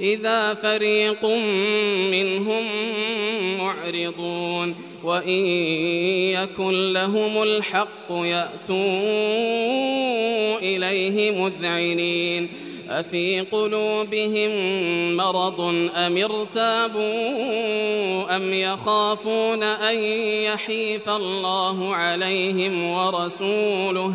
إذا فريق منهم معرضون وإن يكن لهم الحق يأتوا إليه مذعنين أفي قلوبهم مرض أم ارتابوا أم يخافون أن يحيف الله عليهم ورسوله